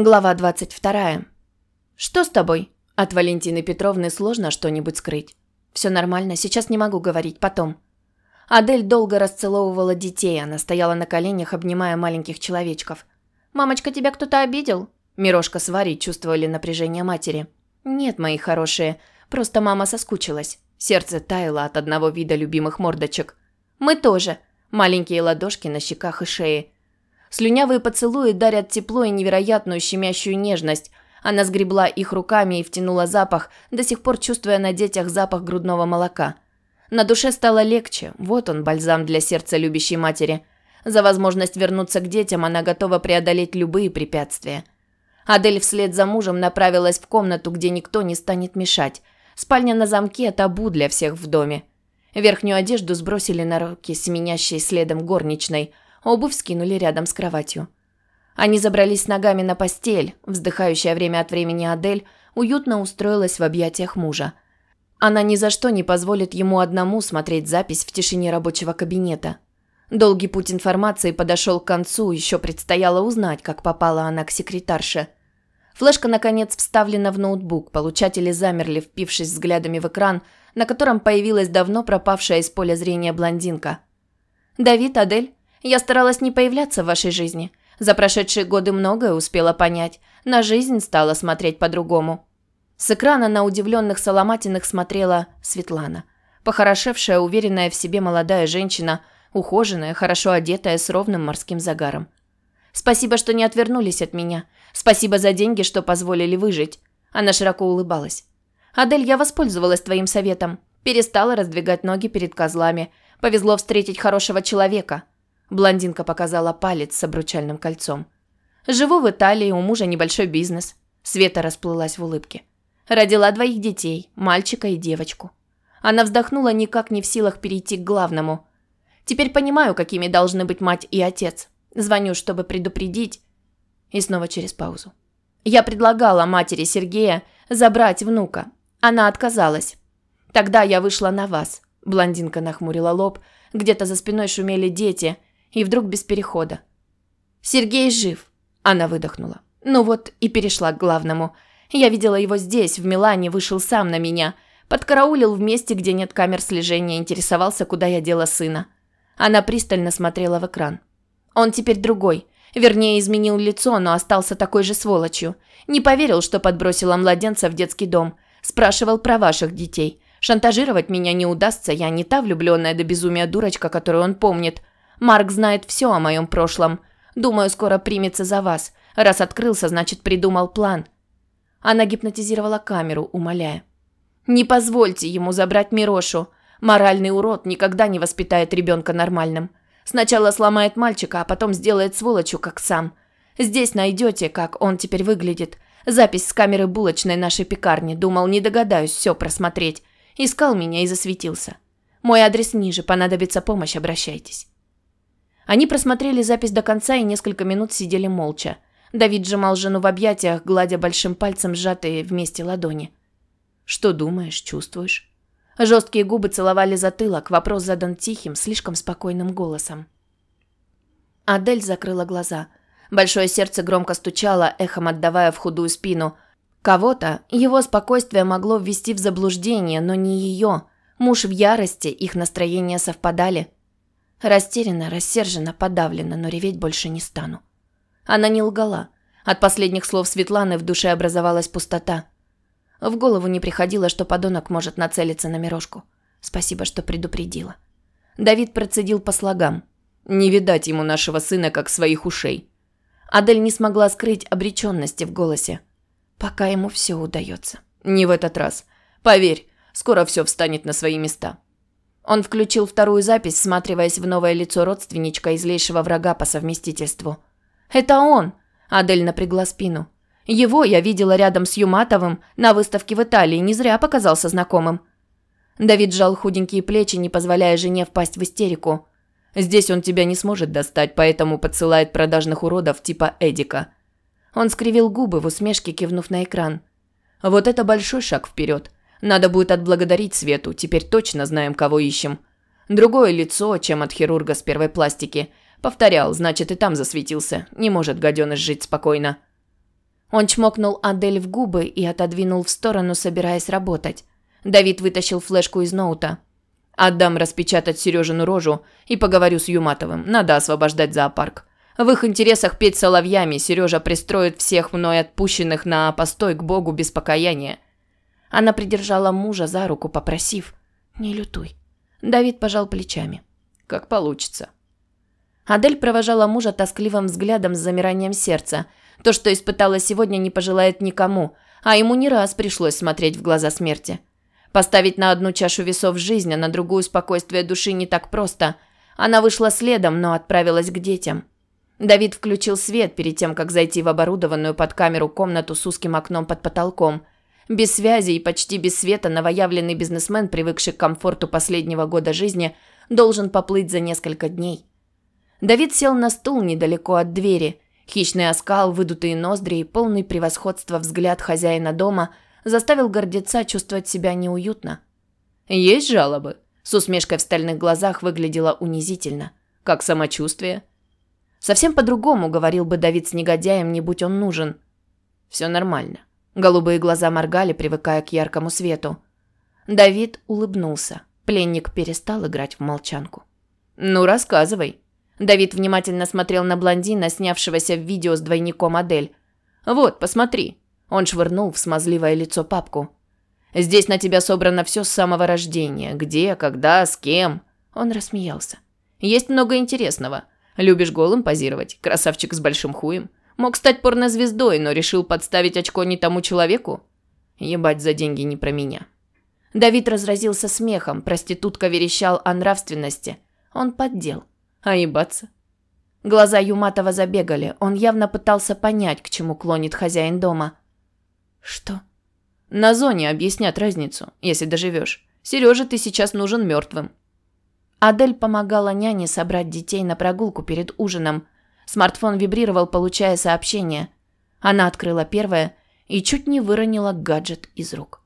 Глава 22. «Что с тобой?» От Валентины Петровны сложно что-нибудь скрыть. «Все нормально, сейчас не могу говорить, потом». Адель долго расцеловывала детей, она стояла на коленях, обнимая маленьких человечков. «Мамочка, тебя кто-то обидел?» Мирошка с Варей чувствовали напряжение матери. «Нет, мои хорошие, просто мама соскучилась». Сердце таяло от одного вида любимых мордочек. «Мы тоже». Маленькие ладошки на щеках и шее. Слюнявые поцелуи дарят тепло и невероятную щемящую нежность. Она сгребла их руками и втянула запах, до сих пор чувствуя на детях запах грудного молока. На душе стало легче. Вот он, бальзам для сердца любящей матери. За возможность вернуться к детям она готова преодолеть любые препятствия. Адель вслед за мужем направилась в комнату, где никто не станет мешать. Спальня на замке – табу для всех в доме. Верхнюю одежду сбросили на руки семенящей следом горничной – Обувь скинули рядом с кроватью. Они забрались ногами на постель. Вздыхающая время от времени Адель уютно устроилась в объятиях мужа. Она ни за что не позволит ему одному смотреть запись в тишине рабочего кабинета. Долгий путь информации подошел к концу, еще предстояло узнать, как попала она к секретарше. Флешка, наконец, вставлена в ноутбук, получатели замерли, впившись взглядами в экран, на котором появилась давно пропавшая из поля зрения блондинка. «Давид, Адель, я старалась не появляться в вашей жизни. За прошедшие годы многое успела понять. На жизнь стала смотреть по-другому. С экрана на удивленных Соломатиных смотрела Светлана. Похорошевшая, уверенная в себе молодая женщина, ухоженная, хорошо одетая, с ровным морским загаром. «Спасибо, что не отвернулись от меня. Спасибо за деньги, что позволили выжить». Она широко улыбалась. «Адель, я воспользовалась твоим советом. Перестала раздвигать ноги перед козлами. Повезло встретить хорошего человека. Блондинка показала палец с обручальным кольцом. «Живу в Италии, у мужа небольшой бизнес». Света расплылась в улыбке. Родила двоих детей, мальчика и девочку. Она вздохнула, никак не в силах перейти к главному. «Теперь понимаю, какими должны быть мать и отец. Звоню, чтобы предупредить». И снова через паузу. «Я предлагала матери Сергея забрать внука. Она отказалась. Тогда я вышла на вас». Блондинка нахмурила лоб. Где-то за спиной шумели дети – и вдруг без перехода. «Сергей жив!» Она выдохнула. Ну вот и перешла к главному. Я видела его здесь, в Милане, вышел сам на меня. Подкараулил в месте, где нет камер слежения, интересовался, куда я дела сына. Она пристально смотрела в экран. Он теперь другой. Вернее, изменил лицо, но остался такой же сволочью. Не поверил, что подбросила младенца в детский дом. Спрашивал про ваших детей. Шантажировать меня не удастся, я не та влюбленная до безумия дурочка, которую он помнит. Марк знает все о моем прошлом. Думаю, скоро примется за вас. Раз открылся, значит, придумал план». Она гипнотизировала камеру, умоляя. «Не позвольте ему забрать Мирошу. Моральный урод никогда не воспитает ребенка нормальным. Сначала сломает мальчика, а потом сделает сволочью, как сам. Здесь найдете, как он теперь выглядит. Запись с камеры булочной нашей пекарни. Думал, не догадаюсь все просмотреть. Искал меня и засветился. Мой адрес ниже, понадобится помощь, обращайтесь». Они просмотрели запись до конца и несколько минут сидели молча. Давид сжимал жену в объятиях, гладя большим пальцем сжатые вместе ладони. «Что думаешь, чувствуешь?» Жесткие губы целовали затылок, вопрос задан тихим, слишком спокойным голосом. Адель закрыла глаза. Большое сердце громко стучало, эхом отдавая в худую спину. Кого-то его спокойствие могло ввести в заблуждение, но не ее. Муж в ярости, их настроения совпадали – Растеряна, рассержена, подавлена, но реветь больше не стану. Она не лгала. От последних слов Светланы в душе образовалась пустота. В голову не приходило, что подонок может нацелиться на Мирошку. Спасибо, что предупредила. Давид процедил по слогам. «Не видать ему нашего сына, как своих ушей». Адель не смогла скрыть обреченности в голосе. «Пока ему все удается». «Не в этот раз. Поверь, скоро все встанет на свои места». Он включил вторую запись, всматриваясь в новое лицо родственничка и злейшего врага по совместительству. «Это он!» – Адель напрягла спину. «Его я видела рядом с Юматовым на выставке в Италии, не зря показался знакомым». Давид сжал худенькие плечи, не позволяя жене впасть в истерику. «Здесь он тебя не сможет достать, поэтому подсылает продажных уродов типа Эдика». Он скривил губы в усмешке, кивнув на экран. «Вот это большой шаг вперед. Надо будет отблагодарить Свету, теперь точно знаем, кого ищем. Другое лицо, чем от хирурга с первой пластики. Повторял, значит, и там засветился. Не может гаденыш жить спокойно. Он чмокнул Адель в губы и отодвинул в сторону, собираясь работать. Давид вытащил флешку из ноута. «Отдам распечатать Сережину рожу и поговорю с Юматовым. Надо освобождать зоопарк. В их интересах петь соловьями Сережа пристроит всех мной отпущенных на постой к Богу без покаяния». Она придержала мужа за руку, попросив «Не лютуй». Давид пожал плечами. «Как получится». Адель провожала мужа тоскливым взглядом с замиранием сердца. То, что испытала сегодня, не пожелает никому, а ему не раз пришлось смотреть в глаза смерти. Поставить на одну чашу весов жизнь, а на другую спокойствие души не так просто. Она вышла следом, но отправилась к детям. Давид включил свет перед тем, как зайти в оборудованную под камеру комнату с узким окном под потолком. Без связи и почти без света новоявленный бизнесмен, привыкший к комфорту последнего года жизни, должен поплыть за несколько дней. Давид сел на стул недалеко от двери. Хищный оскал, выдутые ноздри и полный превосходства взгляд хозяина дома заставил гордеца чувствовать себя неуютно. «Есть жалобы?» С усмешкой в стальных глазах выглядело унизительно. «Как самочувствие?» Совсем по-другому говорил бы Давид с негодяем, не будь он нужен. «Все нормально». Голубые глаза моргали, привыкая к яркому свету. Давид улыбнулся. Пленник перестал играть в молчанку. «Ну, рассказывай», Давид внимательно смотрел на блондина, снявшегося в видео с двойником Адель. «Вот, посмотри». Он швырнул в смазливое лицо папку. «Здесь на тебя собрано все с самого рождения. Где, когда, с кем». Он рассмеялся. «Есть много интересного. Любишь голым позировать? Красавчик с большим хуем. Мог стать порнозвездой, но решил подставить очко не тому человеку? Ебать за деньги не про меня». Давид разразился смехом, проститутка верещал о нравственности. Он поддел. А ебаться? Глаза Юматова забегали. Он явно пытался понять, к чему клонит хозяин дома. Что? На зоне объяснят разницу, если доживешь. Сереже ты сейчас нужен мертвым. Адель помогала няне собрать детей на прогулку перед ужином. Смартфон вибрировал, получая сообщение. Она открыла первое и чуть не выронила гаджет из рук.